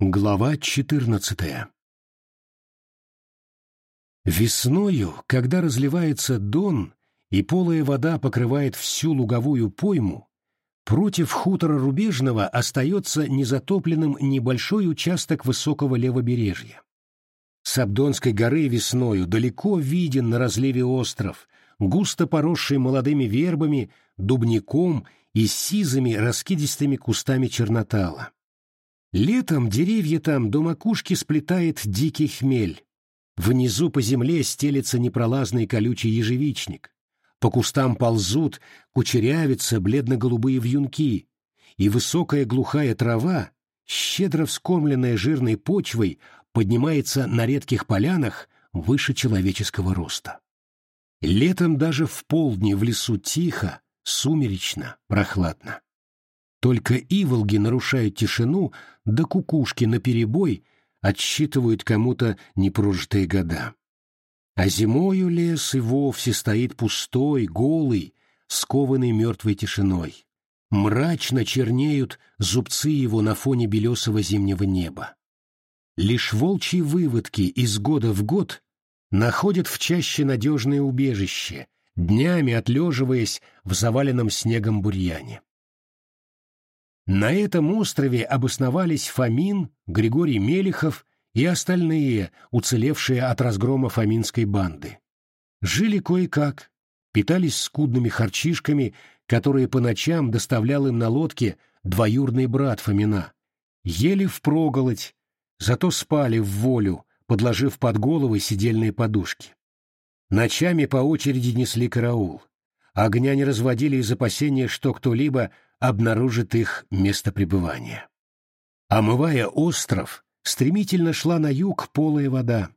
Глава четырнадцатая Весною, когда разливается дон и полая вода покрывает всю луговую пойму, против хутора Рубежного остается незатопленным небольшой участок высокого левобережья. С Абдонской горы весною далеко виден на разливе остров, густо поросший молодыми вербами, дубняком и сизыми раскидистыми кустами чернотала. Летом деревья там до макушки сплетает дикий хмель. Внизу по земле стелется непролазный колючий ежевичник. По кустам ползут, кучерявятся бледно-голубые вьюнки, и высокая глухая трава, щедро вскормленная жирной почвой, поднимается на редких полянах выше человеческого роста. Летом даже в полдни в лесу тихо, сумеречно, прохладно. Только иволги нарушают тишину, да кукушки наперебой отсчитывают кому-то непрожитые года. А зимою лес и вовсе стоит пустой, голый, скованный мертвой тишиной. Мрачно чернеют зубцы его на фоне белесого зимнего неба. Лишь волчьи выводки из года в год находят в чаще надежное убежище, днями отлеживаясь в заваленном снегом бурьяне. На этом острове обосновались Фомин, Григорий Мелехов и остальные, уцелевшие от разгрома фоминской банды. Жили кое-как, питались скудными харчишками, которые по ночам доставлял им на лодке двоюрный брат Фомина. Ели впроголодь, зато спали в волю, подложив под головы сидельные подушки. Ночами по очереди несли караул. Огня не разводили из опасения, что кто-либо обнаружит их место пребывания. Омывая остров, стремительно шла на юг полая вода.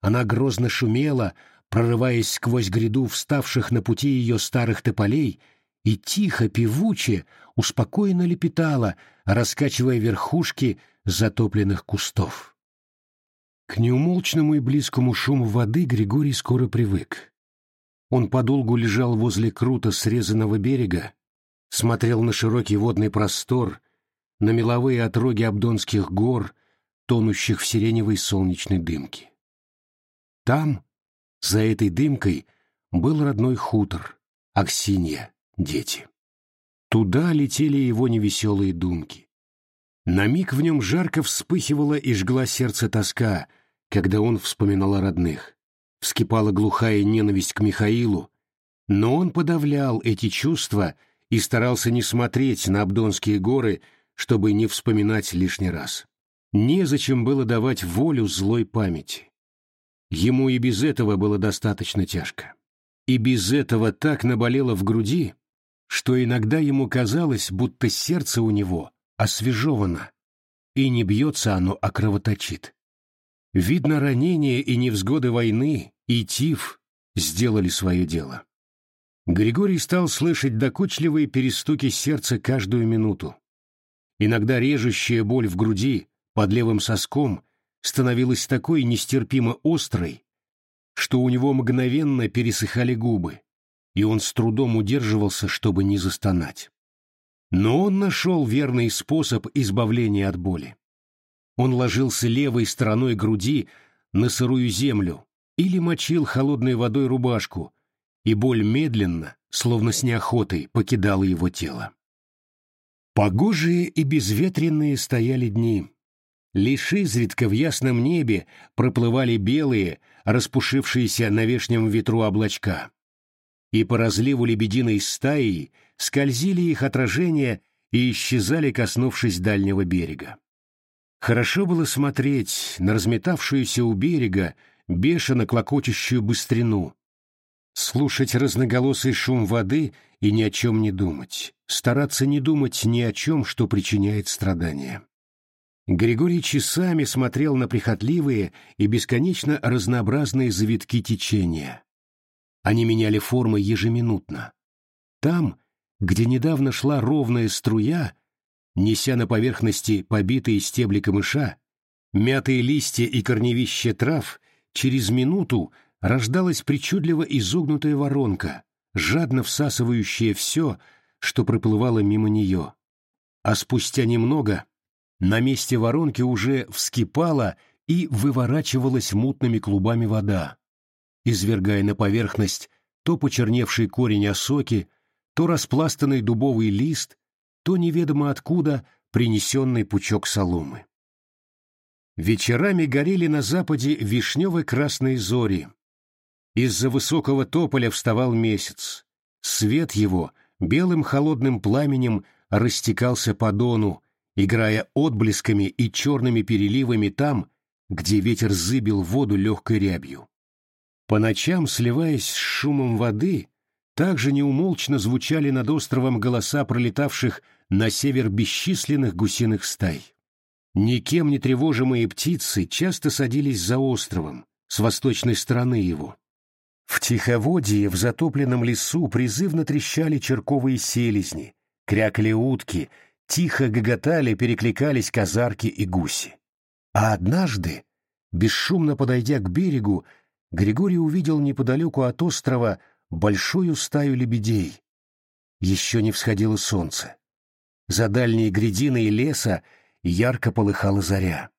Она грозно шумела, прорываясь сквозь гряду вставших на пути ее старых тополей, и тихо, певуче, успокоенно лепетала, раскачивая верхушки затопленных кустов. К неумолчному и близкому шуму воды Григорий скоро привык. Он подолгу лежал возле круто срезанного берега, смотрел на широкий водный простор, на меловые отроги Абдонских гор, тонущих в сиреневой солнечной дымке. Там, за этой дымкой, был родной хутор, Аксинья, дети. Туда летели его невеселые думки. На миг в нем жарко вспыхивала и жгла сердце тоска, когда он вспоминал о родных. Вскипала глухая ненависть к Михаилу, но он подавлял эти чувства и старался не смотреть на Абдонские горы, чтобы не вспоминать лишний раз. Незачем было давать волю злой памяти. Ему и без этого было достаточно тяжко. И без этого так наболело в груди, что иногда ему казалось, будто сердце у него освежевано, и не бьется оно, а кровоточит. Видно, ранения и невзгоды войны, и тиф сделали свое дело. Григорий стал слышать докучливые перестуки сердца каждую минуту. Иногда режущая боль в груди, под левым соском, становилась такой нестерпимо острой, что у него мгновенно пересыхали губы, и он с трудом удерживался, чтобы не застонать. Но он нашел верный способ избавления от боли. Он ложился левой стороной груди на сырую землю или мочил холодной водой рубашку, и боль медленно, словно с неохотой, покидала его тело. Погожие и безветренные стояли дни. Лишь изредка в ясном небе проплывали белые, распушившиеся на вешнем ветру облачка. И по разливу лебединой стаи скользили их отражения и исчезали, коснувшись дальнего берега. Хорошо было смотреть на разметавшуюся у берега бешено клокочущую быстрину, слушать разноголосый шум воды и ни о чем не думать, стараться не думать ни о чем, что причиняет страдания. Григорий часами смотрел на прихотливые и бесконечно разнообразные завитки течения. Они меняли формы ежеминутно. Там, где недавно шла ровная струя, неся на поверхности побитые стебли камыша, мятые листья и корневища трав, через минуту рождалась причудливо изогнутая воронка, жадно всасывающая все, что проплывало мимо нее. А спустя немного На месте воронки уже вскипала и выворачивалась мутными клубами вода, извергая на поверхность то почерневший корень осоки, то распластанный дубовый лист, то неведомо откуда принесенный пучок соломы. Вечерами горели на западе вишнево-красные зори. Из-за высокого тополя вставал месяц. Свет его белым холодным пламенем растекался по дону, играя отблесками и черными переливами там, где ветер зыбил воду легкой рябью. По ночам, сливаясь с шумом воды, также неумолчно звучали над островом голоса пролетавших на север бесчисленных гусиных стай. Никем не тревожимые птицы часто садились за островом, с восточной стороны его. В тиховодье в затопленном лесу призывно трещали черковые селезни, крякали утки, тихо гоготали, перекликались казарки и гуси. А однажды, бесшумно подойдя к берегу, Григорий увидел неподалеку от острова большую стаю лебедей. Еще не всходило солнце. За дальней грядиной леса ярко полыхала заря.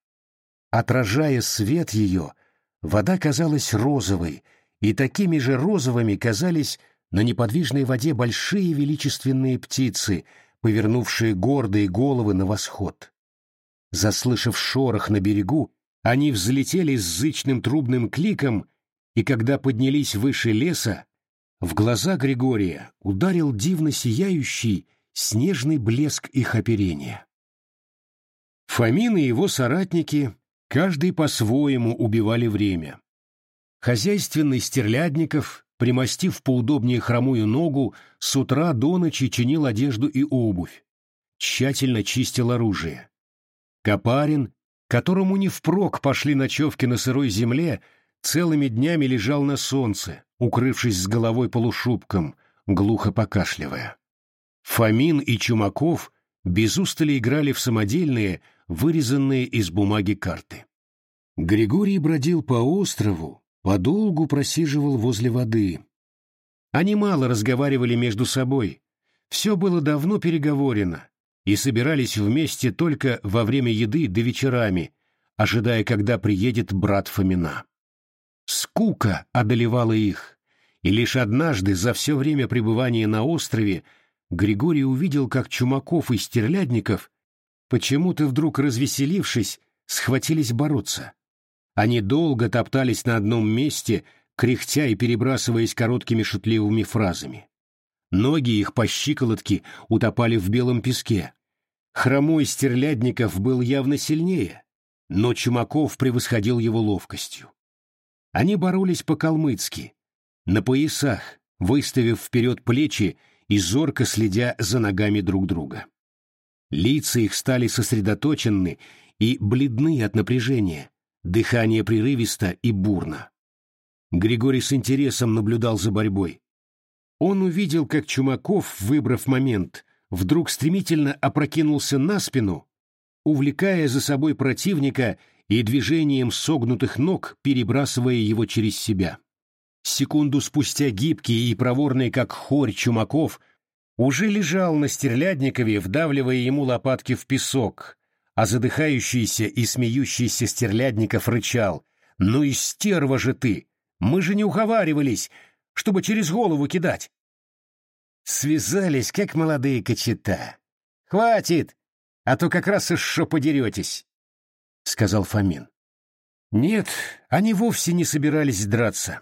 Отражая свет ее, вода казалась розовой, и такими же розовыми казались на неподвижной воде большие величественные птицы, повернувшие гордые головы на восход. Заслышав шорох на берегу, они взлетели с зычным трубным кликом, и когда поднялись выше леса, в глаза Григория ударил дивно сияющий снежный блеск их оперения. Фомин и его соратники, каждый по-своему убивали время. Хозяйственный Стерлядников, примостив поудобнее хромую ногу, с утра до ночи чинил одежду и обувь, тщательно чистил оружие. Копарин, которому не впрок пошли ночевки на сырой земле, целыми днями лежал на солнце, укрывшись с головой полушубком, глухо покашливая. Фомин и Чумаков без устали играли в самодельные, вырезанные из бумаги карты. Григорий бродил по острову, подолгу просиживал возле воды. Они мало разговаривали между собой, все было давно переговорено, и собирались вместе только во время еды до вечерами, ожидая, когда приедет брат Фомина. Скука одолевала их, и лишь однажды за все время пребывания на острове Григорий увидел, как Чумаков и Стерлядников, почему-то вдруг развеселившись, схватились бороться. Они долго топтались на одном месте, кряхтя и перебрасываясь короткими шутливыми фразами. Ноги их по щиколотке утопали в белом песке. Хромой Стерлядников был явно сильнее, но Чумаков превосходил его ловкостью. Они боролись по-калмыцки, на поясах, выставив вперед плечи и зорко следя за ногами друг друга. Лица их стали сосредоточены и бледны от напряжения, дыхание прерывисто и бурно. Григорий с интересом наблюдал за борьбой. Он увидел, как Чумаков, выбрав момент, вдруг стремительно опрокинулся на спину, увлекая за собой противника и движением согнутых ног перебрасывая его через себя. Секунду спустя гибкий и проворный, как хорь Чумаков, уже лежал на Стерлядникове, вдавливая ему лопатки в песок, а задыхающийся и смеющийся Стерлядников рычал. «Ну и стерва же ты! Мы же не уговаривались, чтобы через голову кидать!» Связались, как молодые кочета. «Хватит, а то как раз еще подеретесь», — сказал Фомин. Нет, они вовсе не собирались драться.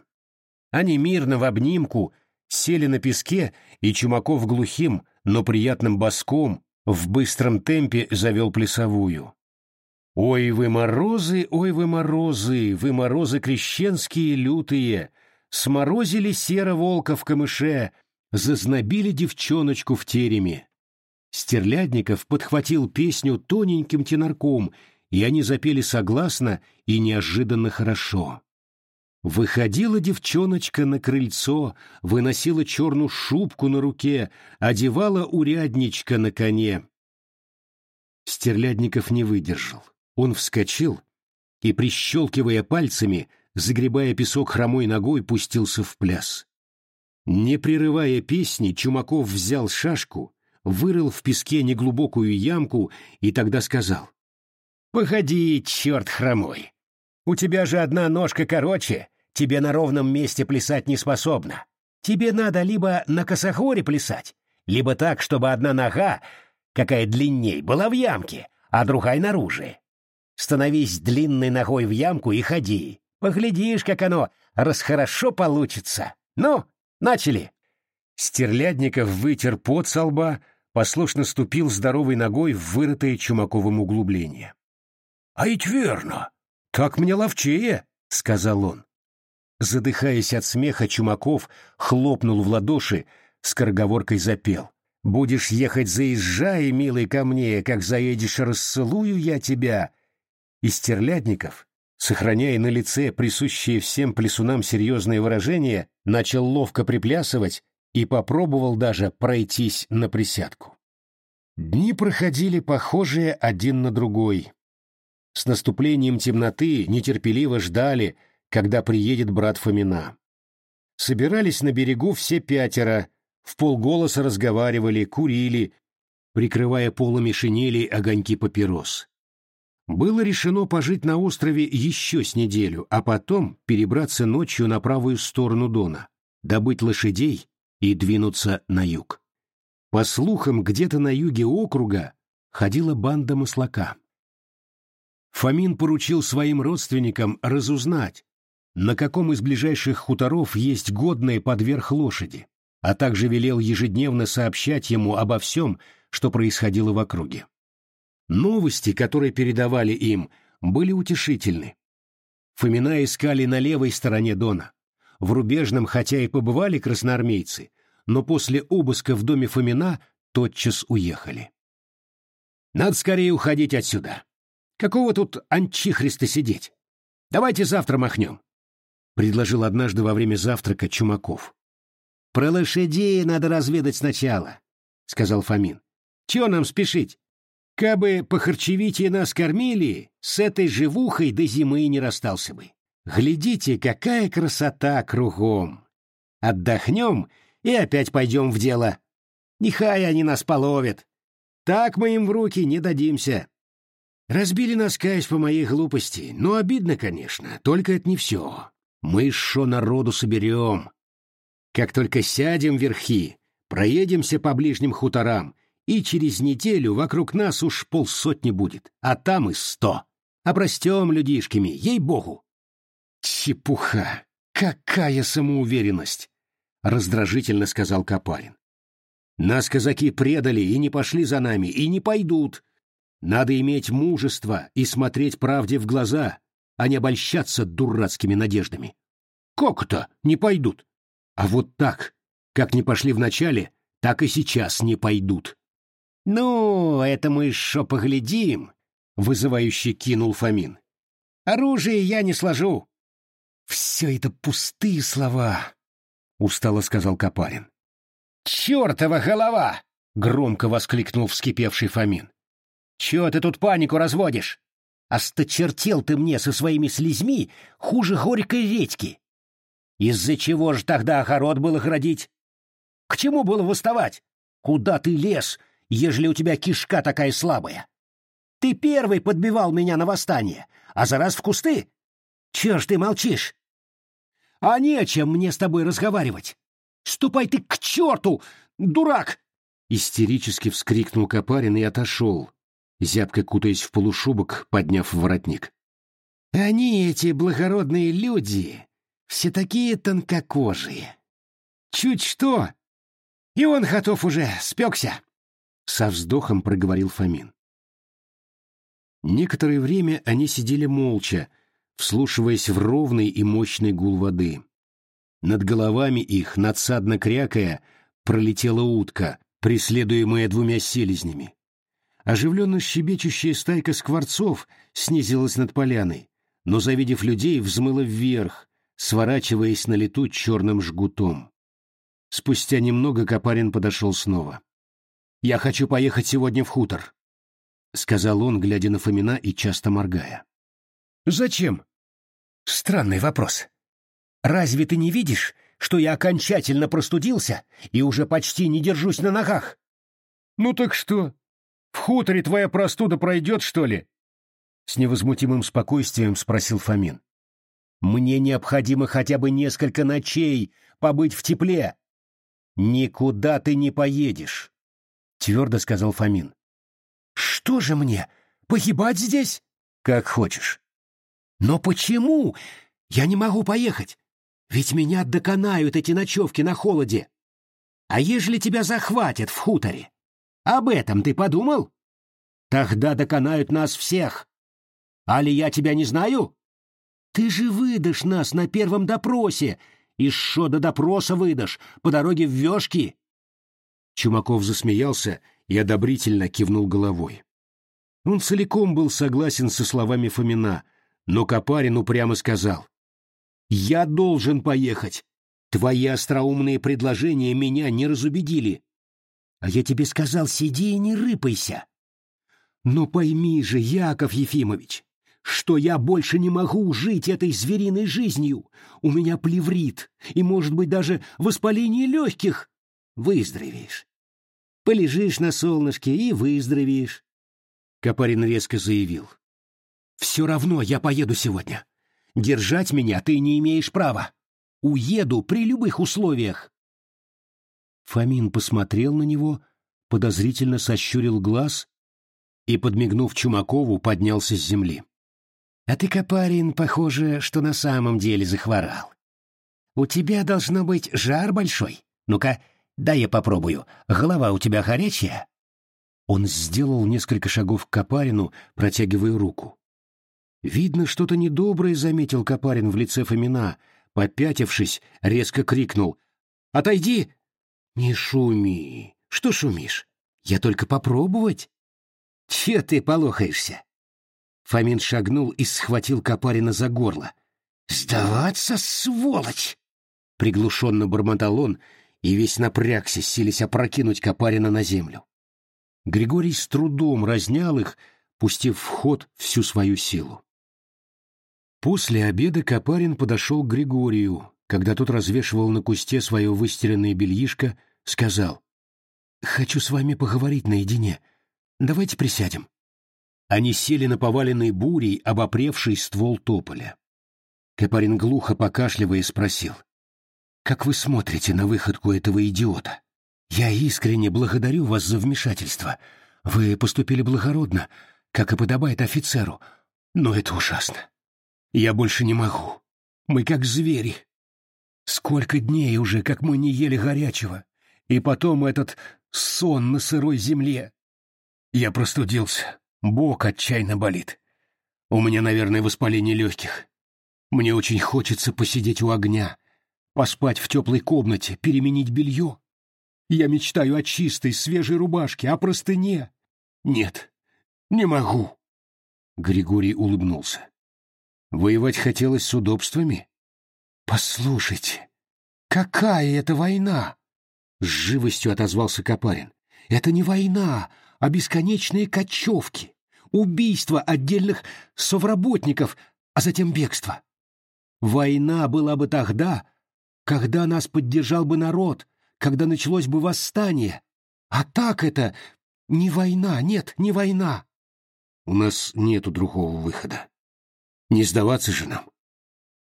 Они мирно в обнимку сели на песке, и Чумаков глухим, но приятным боском в быстром темпе завел плясовую. «Ой вы морозы, ой вы морозы, вы морозы крещенские лютые, сморозили серо волка в камыше, зазнобили девчоночку в тереме». Стерлядников подхватил песню тоненьким тенорком, и они запели согласно и неожиданно хорошо. Выходила девчоночка на крыльцо, выносила черную шубку на руке, одевала урядничка на коне. Стерлядников не выдержал. Он вскочил и, прищелкивая пальцами, загребая песок хромой ногой, пустился в пляс. Не прерывая песни, Чумаков взял шашку, вырыл в песке неглубокую ямку и тогда сказал Погоди, черт хромой. У тебя же одна ножка короче, тебе на ровном месте плясать не способна. Тебе надо либо на косохоре плясать, либо так, чтобы одна нога, какая длинней, была в ямке, а другая наружу. Становись длинной ногой в ямку и ходи. Поглядишь, как оно расхорошо получится. Ну, начали. Стерлядников вытер пот со лба, послушно ступил здоровой ногой в вырытое Чумаковым углубление. — А ведь верно! Так мне ловчее! — сказал он. Задыхаясь от смеха, Чумаков хлопнул в ладоши, скороговоркой запел. «Будешь ехать, заезжай, милый, ко мне, как заедешь, расцелую я тебя!» И Стерлядников, сохраняя на лице присущие всем плесунам серьезные выражения, начал ловко приплясывать и попробовал даже пройтись на присядку. Дни проходили похожие один на другой. С наступлением темноты нетерпеливо ждали, когда приедет брат Фомина. Собирались на берегу все пятеро, в полголоса разговаривали, курили, прикрывая полами шинели огоньки папирос. Было решено пожить на острове еще с неделю, а потом перебраться ночью на правую сторону Дона, добыть лошадей и двинуться на юг. По слухам, где-то на юге округа ходила банда маслака. Фомин поручил своим родственникам разузнать, на каком из ближайших хуторов есть годные подверх лошади, а также велел ежедневно сообщать ему обо всем, что происходило в округе. Новости, которые передавали им, были утешительны. Фомина искали на левой стороне Дона. В Рубежном хотя и побывали красноармейцы, но после обыска в доме Фомина тотчас уехали. «Надо скорее уходить отсюда. Какого тут анчихриста сидеть? Давайте завтра махнем. — предложил однажды во время завтрака Чумаков. «Про лошадей надо разведать сначала», — сказал Фомин. «Чего нам спешить? Кабы по харчевите нас кормили, с этой живухой до зимы не расстался бы. Глядите, какая красота кругом! Отдохнем и опять пойдем в дело. Нехай они нас половят. Так мы им в руки не дадимся. Разбили нас, каюсь, по моей глупости, но обидно, конечно, только это не все. Мы шо народу соберем. Как только сядем верхи, проедемся по ближним хуторам, и через неделю вокруг нас уж полсотни будет, а там и сто. Обрастем людишками, ей-богу. Чепуха! Какая самоуверенность! Раздражительно сказал Копарин. Нас казаки предали и не пошли за нами, и не пойдут. Надо иметь мужество и смотреть правде в глаза, а не обольщаться дурацкими надеждами. Как это не пойдут? А вот так, как не пошли вначале, так и сейчас не пойдут. «Ну, это мы шо поглядим», — вызывающе кинул Фомин. «Оружие я не сложу». «Все это пустые слова», — устало сказал Копарин. «Чертова голова!» — громко воскликнул вскипевший Фомин. «Чего ты тут панику разводишь? Осточертел ты мне со своими слезьми хуже горькой редьки. Из-за чего же тогда огород было градить? К чему было восставать? Куда ты лез, ежели у тебя кишка такая слабая? Ты первый подбивал меня на восстание, а за раз в кусты? Чего ж ты молчишь? А нечем мне с тобой разговаривать. Ступай ты к черту, дурак! Истерически вскрикнул Копарин и отошел, зябко кутаясь в полушубок, подняв воротник. «Они, эти благородные люди, все такие тонкокожие. Чуть что, и он готов уже, спекся!» Со вздохом проговорил Фомин. Некоторое время они сидели молча, вслушиваясь в ровный и мощный гул воды. Над головами их, надсадно крякая, пролетела утка, преследуемая двумя селезнями. Оживленно щебечущая стайка скворцов снизилась над поляной, но, завидев людей, взмыла вверх, сворачиваясь на лету черным жгутом. Спустя немного Копарин подошел снова. «Я хочу поехать сегодня в хутор», — сказал он, глядя на Фомина и часто моргая. «Зачем?» «Странный вопрос. Разве ты не видишь, что я окончательно простудился и уже почти не держусь на ногах?» «Ну так что, в хуторе твоя простуда пройдет, что ли? — с невозмутимым спокойствием спросил Фомин. «Мне необходимо хотя бы несколько ночей побыть в тепле». «Никуда ты не поедешь», — твердо сказал Фомин. «Что же мне, погибать здесь?» «Как хочешь». «Но почему я не могу поехать? Ведь меня доконают эти ночевки на холоде. А ежели тебя захватят в хуторе? Об этом ты подумал? Тогда доконают нас всех. Али я тебя не знаю? Ты же выдашь нас на первом допросе. И шо до допроса выдашь? По дороге в вёшки?» Чумаков засмеялся и одобрительно кивнул головой. Он целиком был согласен со словами Фомина, но Копарин упрямо сказал. «Я должен поехать. Твои остроумные предложения меня не разубедили. А я тебе сказал, сиди и не рыпайся. Но пойми же, Яков Ефимович, что я больше не могу жить этой звериной жизнью. У меня плеврит и, может быть, даже воспаление легких. Выздоровеешь. Полежишь на солнышке и выздоровеешь. Капарин резко заявил. Все равно я поеду сегодня. Держать меня ты не имеешь права. Уеду при любых условиях. Фомин посмотрел на него, подозрительно сощурил глаз и, подмигнув Чумакову, поднялся с земли. А ты, Копарин, похоже, что на самом деле захворал. У тебя должно быть жар большой. Ну-ка, дай я попробую. Голова у тебя горячая?» Он сделал несколько шагов к Копарину, протягивая руку. Видно, что-то недоброе заметил Копарин в лице Фомина. Попятившись, резко крикнул. «Отойди!» «Не шуми! Что шумишь? Я только попробовать!» «Че ты полохаешься? Фомин шагнул и схватил Копарина за горло. «Сдаваться, сволочь!» Приглушенно бормотал он и весь напрягся, силясь опрокинуть Копарина на землю. Григорий с трудом разнял их, пустив в ход всю свою силу. После обеда Копарин подошел к Григорию, когда тот развешивал на кусте свое выстиранное бельишко, сказал, «Хочу с вами поговорить наедине. Давайте присядем». Они сели на поваленный бурей, обопревший ствол тополя. Капарин глухо покашливая спросил. «Как вы смотрите на выходку этого идиота? Я искренне благодарю вас за вмешательство. Вы поступили благородно, как и подобает офицеру, но это ужасно. Я больше не могу. Мы как звери. Сколько дней уже, как мы не ели горячего, и потом этот сон на сырой земле. Я простудился. Бок отчаянно болит. У меня, наверное, воспаление легких. Мне очень хочется посидеть у огня, поспать в теплой комнате, переменить белье. Я мечтаю о чистой, свежей рубашке, о простыне. Нет, не могу. Григорий улыбнулся. Воевать хотелось с удобствами? Послушайте, какая это война? С живостью отозвался Копарин. Это не война, а бесконечные кочевки убийство отдельных совработников, а затем бегство. Война была бы тогда, когда нас поддержал бы народ, когда началось бы восстание. А так это не война, нет, не война. У нас нету другого выхода. Не сдаваться же нам.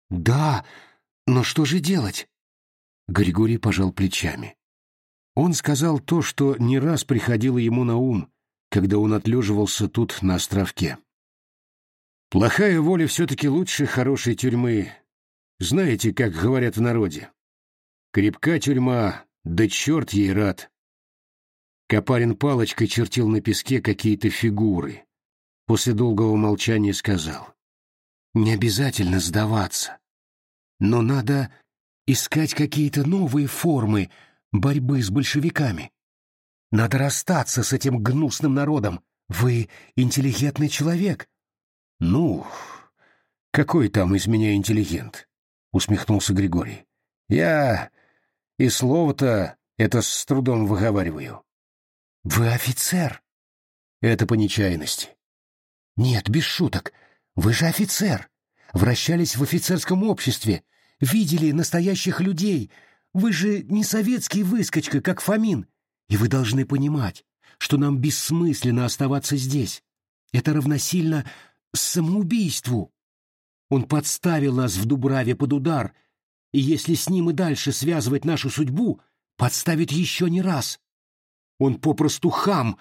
Да, но что же делать? Григорий пожал плечами. Он сказал то, что не раз приходило ему на ум, когда он отлеживался тут, на островке. Плохая воля все-таки лучше хорошей тюрьмы. Знаете, как говорят в народе. Крепка тюрьма, да черт ей рад. Копарин палочкой чертил на песке какие-то фигуры. После долгого молчания сказал. Не обязательно сдаваться. Но надо искать какие-то новые формы борьбы с большевиками. Надо расстаться с этим гнусным народом. Вы интеллигентный человек. Ну, какой там из меня интеллигент? Усмехнулся Григорий. Я и слово-то это с трудом выговариваю. Вы офицер? Это по нечаянности. Нет, без шуток. Вы же офицер. Вращались в офицерском обществе, видели настоящих людей. Вы же не советский выскочка, как Фомин. И вы должны понимать, что нам бессмысленно оставаться здесь. Это равносильно самоубийству. Он подставил нас в Дубраве под удар, и если с ним и дальше связывать нашу судьбу, подставит еще не раз. Он попросту хам,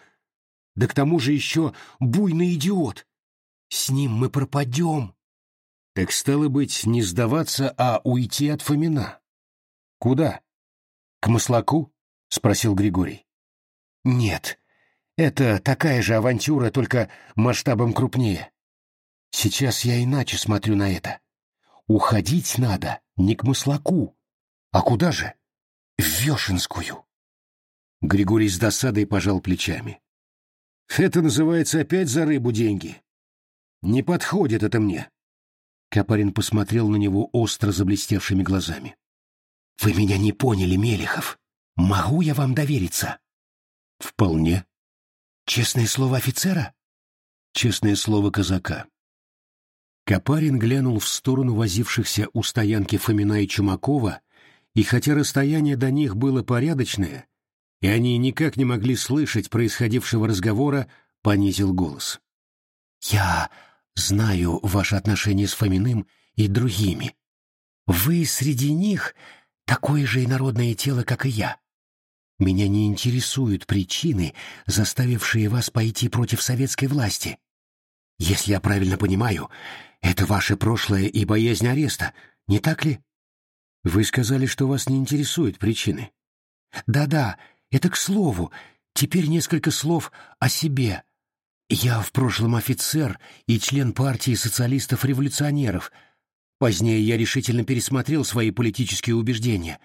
да к тому же еще буйный идиот. С ним мы пропадем. Так стало быть, не сдаваться, а уйти от Фомина. Куда? К Маслаку? — спросил Григорий. Нет, это такая же авантюра, только масштабом крупнее. Сейчас я иначе смотрю на это. Уходить надо не к Маслаку, а куда же? В Вешенскую. Григорий с досадой пожал плечами. Это называется опять за рыбу деньги. Не подходит это мне. Капарин посмотрел на него остро заблестевшими глазами. Вы меня не поняли, Мелехов. Могу я вам довериться? Вполне. Честное слово офицера? Честное слово казака. Капарин глянул в сторону возившихся у стоянки Фомина и Чумакова, и хотя расстояние до них было порядочное, и они никак не могли слышать происходившего разговора, понизил голос. «Я знаю ваши отношения с Фоминым и другими. Вы среди них такое же инородное тело, как и я. Меня не интересуют причины, заставившие вас пойти против советской власти. Если я правильно понимаю, это ваше прошлое и боязнь ареста, не так ли? Вы сказали, что вас не интересуют причины. Да-да, это к слову. Теперь несколько слов о себе. Я в прошлом офицер и член партии социалистов-революционеров. Позднее я решительно пересмотрел свои политические убеждения.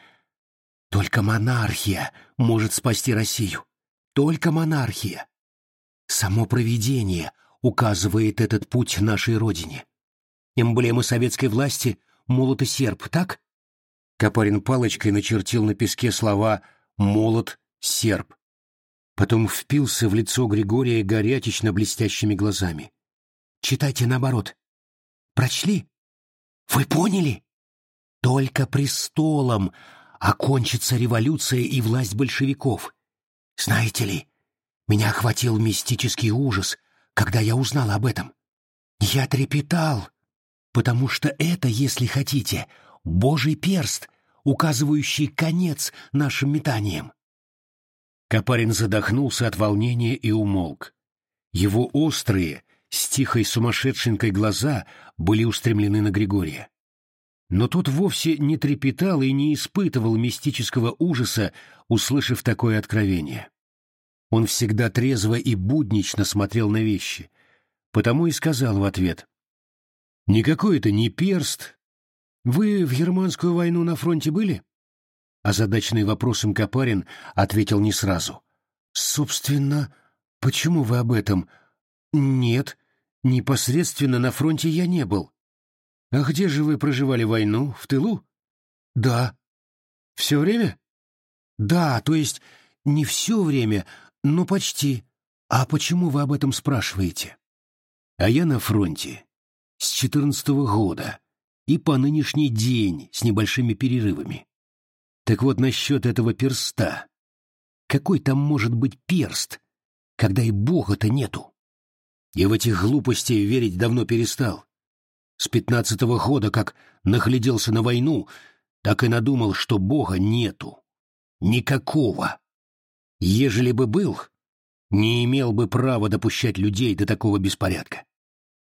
Только монархия может спасти Россию. Только монархия. Само провидение указывает этот путь нашей родине. Эмблема советской власти — молот и серп, так? Капарин палочкой начертил на песке слова «молот», «серп». Потом впился в лицо Григория горячечно блестящими глазами. «Читайте наоборот. Прочли? Вы поняли? Только престолом окончится революция и власть большевиков. Знаете ли, меня охватил мистический ужас, когда я узнал об этом. Я трепетал, потому что это, если хотите, Божий перст, указывающий конец нашим метаниям. Капарин задохнулся от волнения и умолк. Его острые, с тихой сумасшедшенькой глаза были устремлены на Григория. Но тот вовсе не трепетал и не испытывал мистического ужаса, услышав такое откровение. Он всегда трезво и буднично смотрел на вещи, потому и сказал в ответ Никакой это не перст. Вы в германскую войну на фронте были? Озадаченный вопросом Капарин ответил не сразу. Собственно, почему вы об этом? Нет, непосредственно на фронте я не был. А где же вы проживали войну? В тылу? Да. Все время? Да, то есть не все время, но почти. А почему вы об этом спрашиваете? А я на фронте с четырнадцатого года и по нынешний день с небольшими перерывами. Так вот насчет этого перста. Какой там может быть перст, когда и бога-то нету? Я в этих глупостей верить давно перестал. С пятнадцатого года, как нагляделся на войну, так и надумал, что бога нету. Никакого. Ежели бы был, не имел бы права допущать людей до такого беспорядка.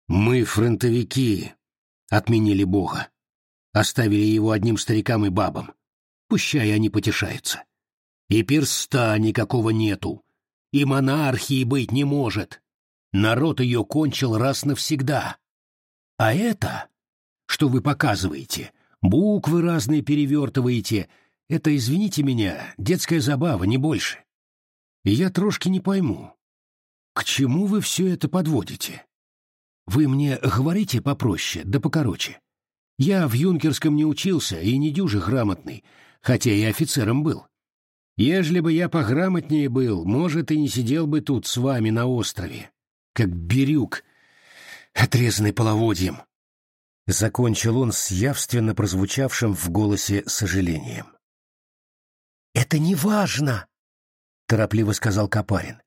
Мы, фронтовики, отменили Бога. Оставили его одним старикам и бабам. Пущай они потешаются. И перста никакого нету. И монархии быть не может. Народ ее кончил раз навсегда. А это, что вы показываете, буквы разные перевертываете, это, извините меня, детская забава, не больше. И я трошки не пойму, к чему вы все это подводите? Вы мне говорите попроще, да покороче. Я в юнкерском не учился и не дюже грамотный, хотя и офицером был. Ежели бы я пограмотнее был, может, и не сидел бы тут с вами на острове, как бирюк, отрезанный половодьем. Закончил он с явственно прозвучавшим в голосе сожалением. «Это не важно!» — торопливо сказал Капарин.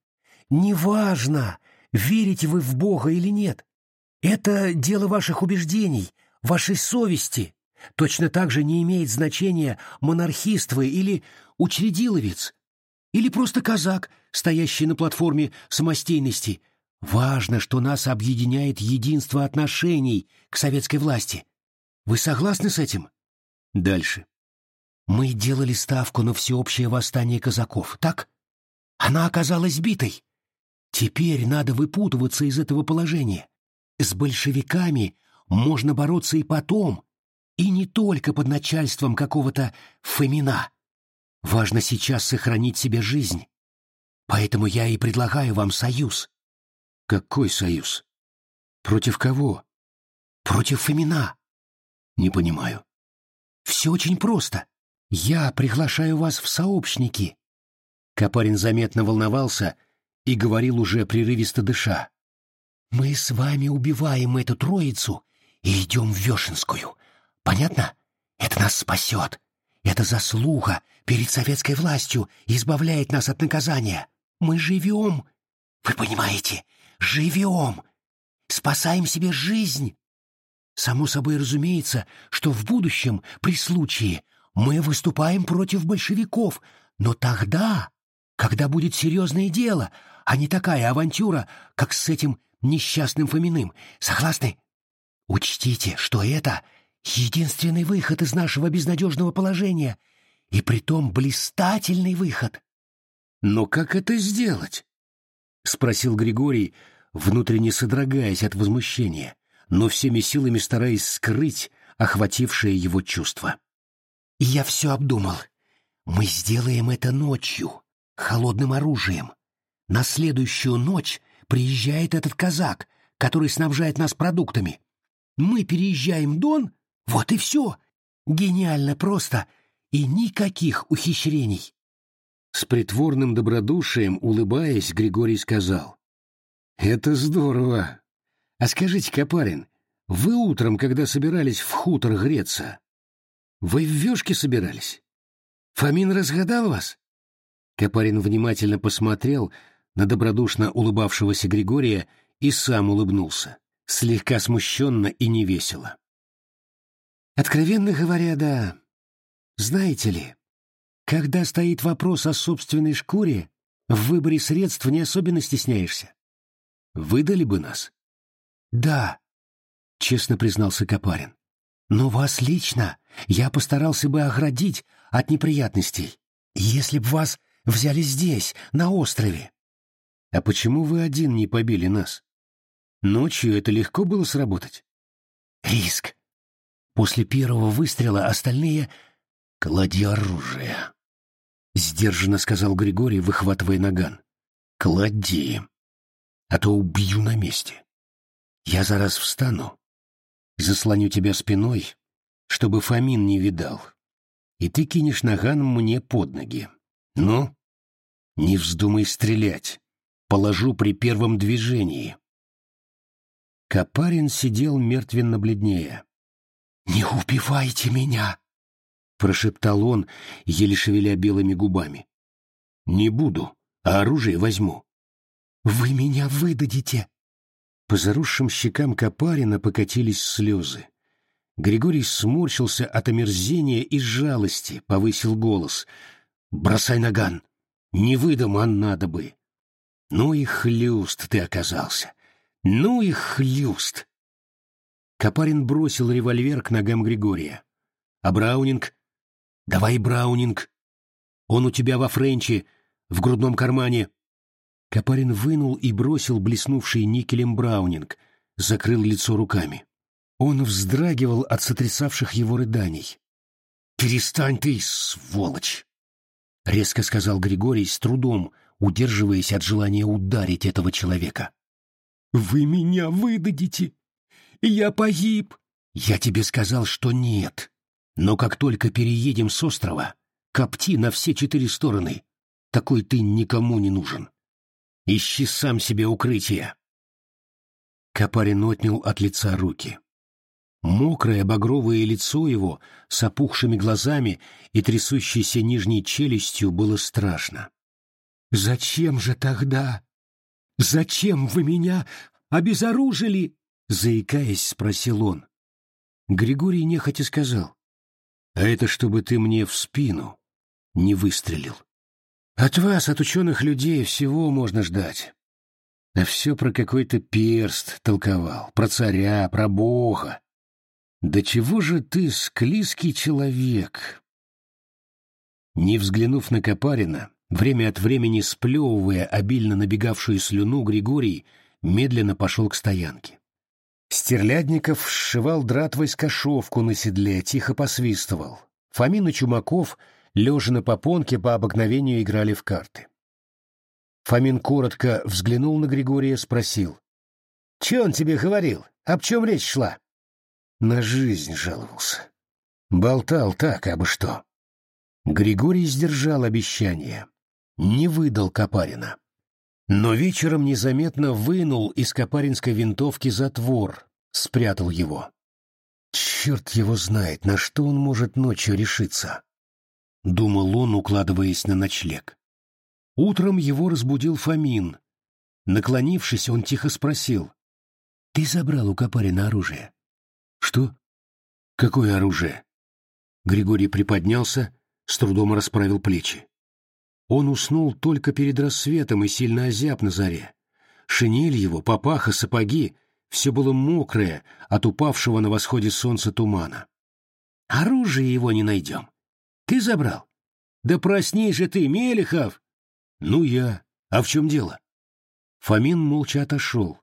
«Не важно, верите вы в Бога или нет. Это дело ваших убеждений, вашей совести. Точно так же не имеет значения монархист вы или учредиловец, или просто казак, стоящий на платформе самостейности. Важно, что нас объединяет единство отношений к советской власти. Вы согласны с этим? Дальше. Мы делали ставку на всеобщее восстание казаков, так? Она оказалась битой. Теперь надо выпутываться из этого положения. С большевиками можно бороться и потом, и не только под начальством какого-то Фомина. Важно сейчас сохранить себе жизнь. Поэтому я и предлагаю вам союз. Какой союз? Против кого? Против Фомина. Не понимаю. Все очень просто. Я приглашаю вас в сообщники. Капарин заметно волновался и говорил уже прерывисто дыша. Мы с вами убиваем эту троицу и идем в Вешенскую. Понятно? Это нас спасет. Это заслуга перед советской властью избавляет нас от наказания. Мы живем. Вы понимаете? Живем. Спасаем себе жизнь. Само собой разумеется, что в будущем, при случае, мы выступаем против большевиков, но тогда, когда будет серьезное дело, а не такая авантюра, как с этим несчастным Фоминым. Согласны? Учтите, что это единственный выход из нашего безнадежного положения, и притом блистательный выход. Но как это сделать? — спросил Григорий, внутренне содрогаясь от возмущения, но всеми силами стараясь скрыть охватившее его чувство. «Я все обдумал. Мы сделаем это ночью, холодным оружием. На следующую ночь приезжает этот казак, который снабжает нас продуктами. Мы переезжаем Дон, вот и все. Гениально просто и никаких ухищрений. С притворным добродушием, улыбаясь, Григорий сказал. «Это здорово. А скажите, Капарин, вы утром, когда собирались в хутор греться, вы в вешке собирались? Фомин разгадал вас?» Капарин внимательно посмотрел на добродушно улыбавшегося Григория и сам улыбнулся, слегка смущенно и невесело. «Откровенно говоря, да. Знаете ли, когда стоит вопрос о собственной шкуре, в выборе средств не особенно стесняешься. Выдали бы нас? Да, честно признался Капарин. Но вас лично я постарался бы оградить от неприятностей, если б вас взяли здесь, на острове. А почему вы один не побили нас? Ночью это легко было сработать? Риск. После первого выстрела остальные... Клади оружие. — сдержанно сказал Григорий, выхватывая наган. «Клади, а то убью на месте. Я зараз встану, заслоню тебя спиной, чтобы Фомин не видал, и ты кинешь наган мне под ноги. Ну, не вздумай стрелять, положу при первом движении». Капарин сидел мертвенно бледнее. «Не убивайте меня!» прошептал он, еле шевеля белыми губами. Не буду, а оружие возьму. Вы меня выдадите. По заросшим щекам Капарина покатились слезы. Григорий сморщился от омерзения и жалости, повысил голос. «Бросай наган! Не выдам, а надо бы!» «Ну и хлюст ты оказался! Ну и хлюст!» Капарин бросил револьвер к ногам Григория. А Браунинг Давай Браунинг. Он у тебя во френче, в грудном кармане. Капарин вынул и бросил блеснувший никелем Браунинг, закрыл лицо руками. Он вздрагивал от сотрясавших его рыданий. «Перестань ты, сволочь!» — резко сказал Григорий с трудом, удерживаясь от желания ударить этого человека. «Вы меня выдадите! Я погиб!» «Я тебе сказал, что нет!» Но как только переедем с острова, копти на все четыре стороны. Такой ты никому не нужен. Ищи сам себе укрытие. Капарин отнял от лица руки. Мокрое багровое лицо его с опухшими глазами и трясущейся нижней челюстью было страшно. «Зачем же тогда? Зачем вы меня обезоружили? Заикаясь, спросил он. Григорий нехотя сказал. «А это чтобы ты мне в спину не выстрелил. От вас, от ученых людей, всего можно ждать. А все про какой-то перст толковал, про царя, про бога. Да чего же ты склизкий человек?» Не взглянув на Копарина, время от времени сплевывая обильно набегавшую слюну, Григорий медленно пошел к стоянке. Стерлядников сшивал дратвой скошовку на седле, тихо посвистывал. Фомин и Чумаков, лежа на попонке, по обыкновению играли в карты. Фомин коротко взглянул на Григория, спросил. — Че он тебе говорил? Об чем речь шла? На жизнь жаловался. Болтал так, абы что. Григорий сдержал обещание. Не выдал Копарина. Но вечером незаметно вынул из копаринской винтовки затвор, спрятал его. Черт его знает, на что он может ночью решиться. Думал он, укладываясь на ночлег. Утром его разбудил Фомин. Наклонившись, он тихо спросил. — Ты забрал у Копарина оружие? — Что? Какое оружие? Григорий приподнялся, с трудом расправил плечи. Он уснул только перед рассветом и сильно озяб на заре. Шинель его, папаха, сапоги — все было мокрое от упавшего на восходе солнца тумана. «Оружие его не найдем. Ты забрал? Да проснись же ты, Мелехов!» «Ну я. А в чем дело?» Фомин молча отошел.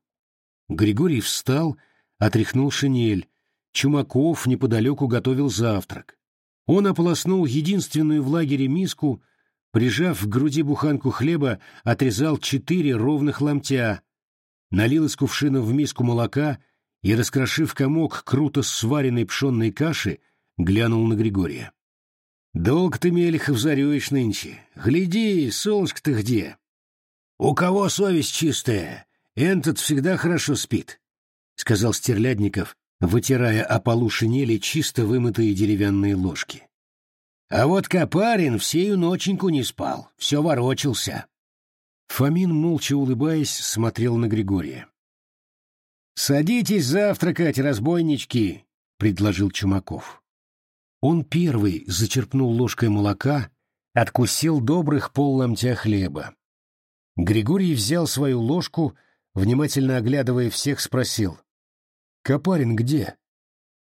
Григорий встал, отряхнул шинель. Чумаков неподалеку готовил завтрак. Он ополоснул единственную в лагере миску — Прижав к груди буханку хлеба, отрезал четыре ровных ломтя, налил из кувшина в миску молока и, раскрошив комок круто сваренной пшенной каши, глянул на Григория. «Долг ты, Мелехов, зарюешь нынче. Гляди, солнышко-то где?» «У кого совесть чистая? Этот всегда хорошо спит», — сказал Стерлядников, вытирая о полу шинели чисто вымытые деревянные ложки. А вот Копарин всею ноченьку не спал, все ворочался. Фомин, молча улыбаясь, смотрел на Григория. «Садитесь завтракать, разбойнички!» — предложил Чумаков. Он первый зачерпнул ложкой молока, откусил добрых полломтя хлеба. Григорий взял свою ложку, внимательно оглядывая всех, спросил. «Копарин где?»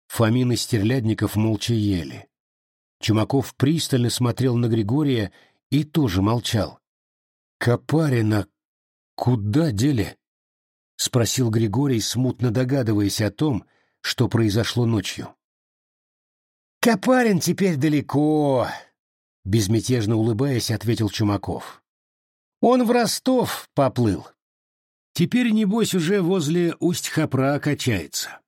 Фомин и Стерлядников молча ели. Чумаков пристально смотрел на Григория и тоже молчал. «Копарина куда дели?» — спросил Григорий, смутно догадываясь о том, что произошло ночью. «Копарин теперь далеко», — безмятежно улыбаясь, ответил Чумаков. «Он в Ростов поплыл. Теперь, небось, уже возле Усть-Хапра качается.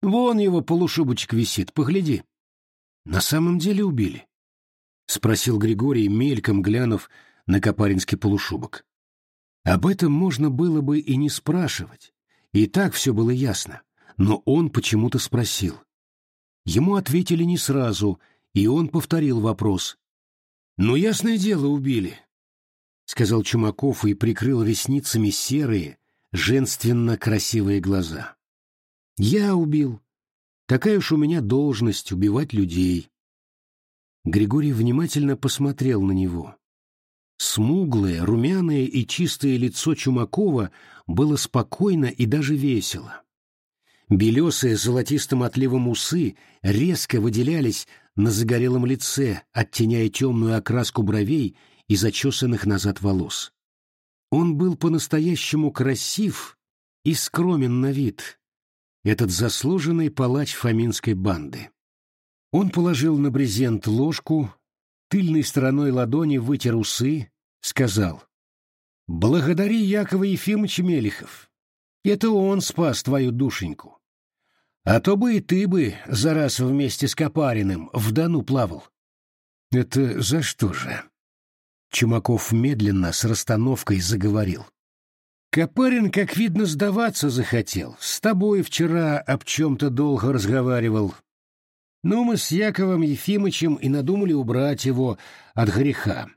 Вон его полушубочек висит, погляди». На самом деле убили? — спросил Григорий, мельком глянув на копаринский полушубок. Об этом можно было бы и не спрашивать, и так все было ясно, но он почему-то спросил. Ему ответили не сразу, и он повторил вопрос. «Ну, ясное дело, убили», — сказал Чумаков и прикрыл ресницами серые, женственно красивые глаза. «Я убил», Такая уж у меня должность — убивать людей. Григорий внимательно посмотрел на него. Смуглое, румяное и чистое лицо Чумакова было спокойно и даже весело. Белесые золотистым отливом усы резко выделялись на загорелом лице, оттеняя темную окраску бровей и зачесанных назад волос. Он был по-настоящему красив и скромен на вид, этот заслуженный палач фоминской банды. Он положил на брезент ложку, тыльной стороной ладони вытер усы, сказал, «Благодари Якова Ефимовича Мелехов. Это он спас твою душеньку. А то бы и ты бы за раз вместе с Копариным в Дону плавал». «Это за что же?» Чумаков медленно, с расстановкой заговорил. Копырин, как видно, сдаваться захотел. С тобой вчера об чем-то долго разговаривал. Но мы с Яковом Ефимычем и надумали убрать его от греха.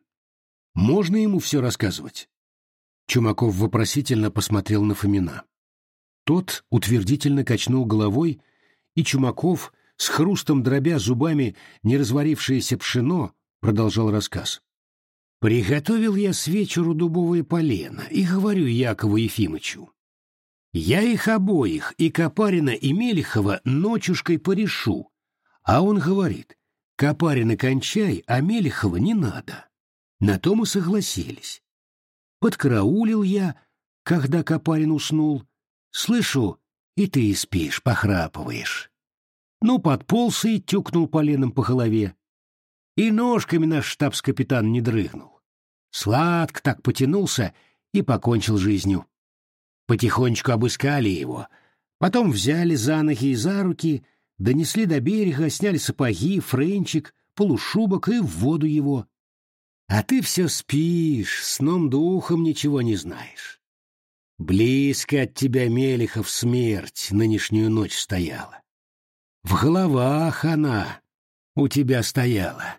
Можно ему все рассказывать?» Чумаков вопросительно посмотрел на Фомина. Тот утвердительно качнул головой, и Чумаков, с хрустом дробя зубами неразварившееся пшено, продолжал рассказ. «Приготовил я с вечеру дубовые полено и говорю Якову Ефимычу. Я их обоих, и Копарина, и Мелехова, ночушкой порешу. А он говорит, Копарина кончай, а Мелехова не надо. На то мы согласились. Подкараулил я, когда Копарин уснул. Слышу, и ты спишь, похрапываешь. Ну, подполз и тюкнул поленом по голове. И ножками наш штабс-капитан не дрыгнул. Сладко так потянулся и покончил жизнью. Потихонечку обыскали его, потом взяли за ноги и за руки, донесли до берега, сняли сапоги, френчик, полушубок и в воду его. А ты все спишь, сном духом ничего не знаешь. Близко от тебя, Мелехов, смерть нынешнюю ночь стояла. В головах она у тебя стояла.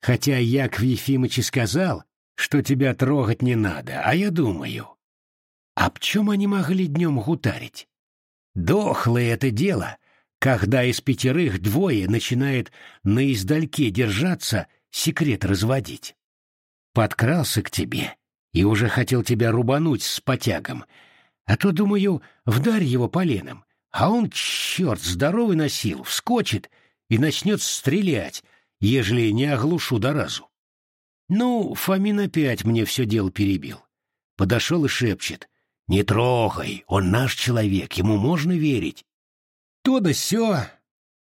Хотя Яков Ефимыч и сказал, что тебя трогать не надо, а я думаю, об чем они могли днем гутарить? Дохлое это дело, когда из пятерых двое начинает на издальке держаться, секрет разводить. Подкрался к тебе и уже хотел тебя рубануть с потягом, а то, думаю, вдарь его поленом, а он, черт, здоровый на силу, вскочит и начнет стрелять, ежели не оглушу до разу. Ну, Фомин опять мне все дело перебил. Подошел и шепчет. «Не трогай, он наш человек, ему можно верить». То да сё,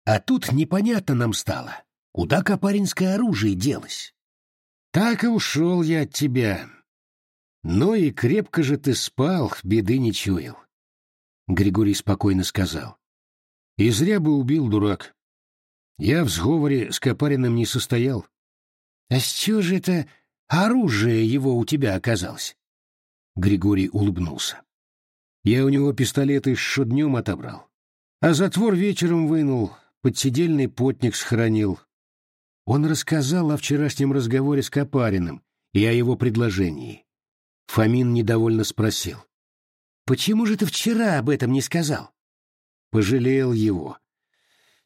а тут непонятно нам стало, куда копаринское оружие делось. Так и ушел я от тебя. Ну и крепко же ты спал, беды не чуял. Григорий спокойно сказал. И зря бы убил, дурак. Я в сговоре с Копариным не состоял. А с чего же это оружие его у тебя оказалось? Григорий улыбнулся. Я у него пистолеты еще днем отобрал. А затвор вечером вынул, подсидельный потник схоронил. Он рассказал о вчерашнем разговоре с Копариным и о его предложении. Фомин недовольно спросил. «Почему же ты вчера об этом не сказал?» Пожалел его.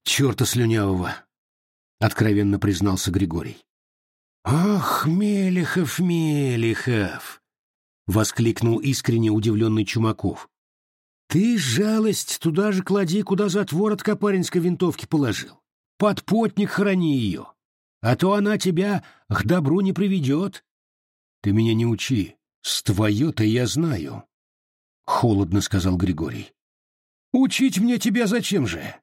«Черта слюнявого!» — откровенно признался Григорий. «Ах, Мелехов, Мелехов!» — воскликнул искренне удивленный Чумаков. «Ты жалость туда же клади, куда затвор от копаринской винтовки положил. Под потник храни ее, а то она тебя к добру не приведет». «Ты меня не учи, с твое-то я знаю», — холодно сказал Григорий. «Учить мне тебя зачем же?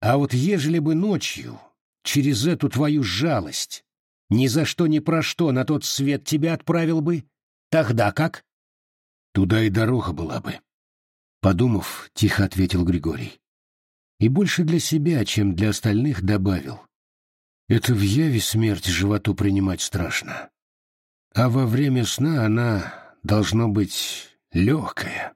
А вот ежели бы ночью, через эту твою жалость, ни за что ни про что на тот свет тебя отправил бы, тогда как?» «Туда и дорога была бы», Подумав, тихо ответил Григорий. И больше для себя, чем для остальных, добавил. Это в яве смерть животу принимать страшно. А во время сна она должно быть легкая.